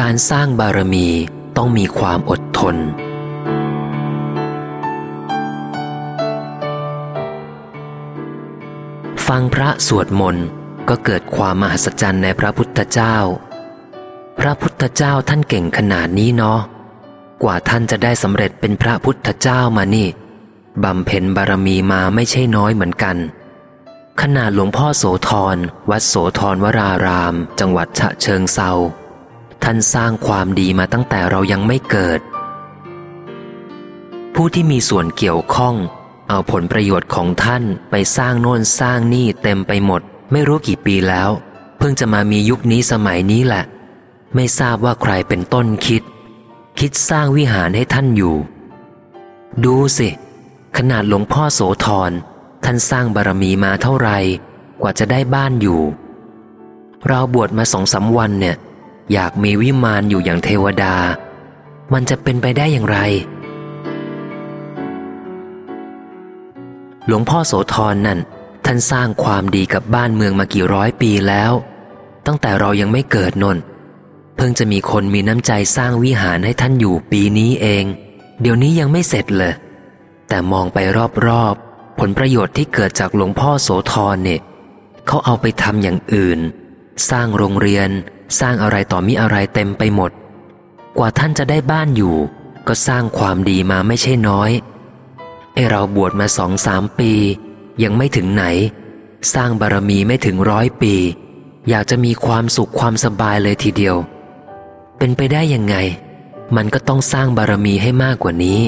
การสร้างบารมีต้องมีความอดทน ฟังพระสวดมนต์ก็เกิดความมหัศจรรย์ในพระพุทธเจ้า พระพุทธเจ้าท่านเก่งขนาดนี้เนาะ กว่าท่านจะได้สำเร็จเป็นพระพุทธเจ้ามานี่บำเพ็ญบารมีมาไม่ใช่น้อยเหมือนกัน ขนาดหลวงพ่อโสธรวัดโสธรวราราม จังหวัดฉะเชิงเซา ท่านสร้างความดีมาตั้งแต่เรายังไม่เกิด ผู้ที่มีส่วนเกี่ยวข้อง เอาผลประโยชน์ของท่านไปสร้างโน่นสร้างนี่เต็มไปหมด ไม่รู้กี่ปีแล้ว เพิ่งจะมามียุคนี้สมัยนี้แหละ ไม่ทราบว่าใครเป็นต้นคิด คิดสร้างวิหารให้ท่านอยู่ ดูสิ ขนาดหลวงพ่อโสธรท่านสร้างบารมีมาเท่าไหร่กว่าจะได้บ้านอยู่ เราบวชมาสองสาวันเนี่ย อยากมีวิมานอยู่อย่างเทวดา มันจะเป็นไปได้อย่างไร หลวงพ่อโสธรนั่น ท่านสร้างความดีกับบ้านเมืองมากี่ร้อยปีแล้ว ตั้งแต่เรายังไม่เกิดนนเพิ่งจะมีคนมีน้ำใจสร้างวิหารให้ท่านอยู่ปีนี้เอง เดี๋ยวนี้ยังไม่เสร็จเลย แต่มองไปรอบๆ ผลประโยชน์ที่เกิดจากหลวงพ่อโสธรเนี่ยเขาเอาไปทำอย่างอื่น สร้างโรงเรียน สร้างอะไรต่อมิอะไรเต็มไปหมด กว่าท่านจะได้บ้านอยู่ ก็สร้างความดีมาไม่ใช่น้อยไอเราบวชมาสองสามปี ยังไม่ถึงไหน สร้างบารมีไม่ถึงร้อยปี อยากจะมีความสุขความสบายเลยทีเดียว เป็นไปได้ยังไง มันก็ต้องสร้างบารมีให้มากกว่านี้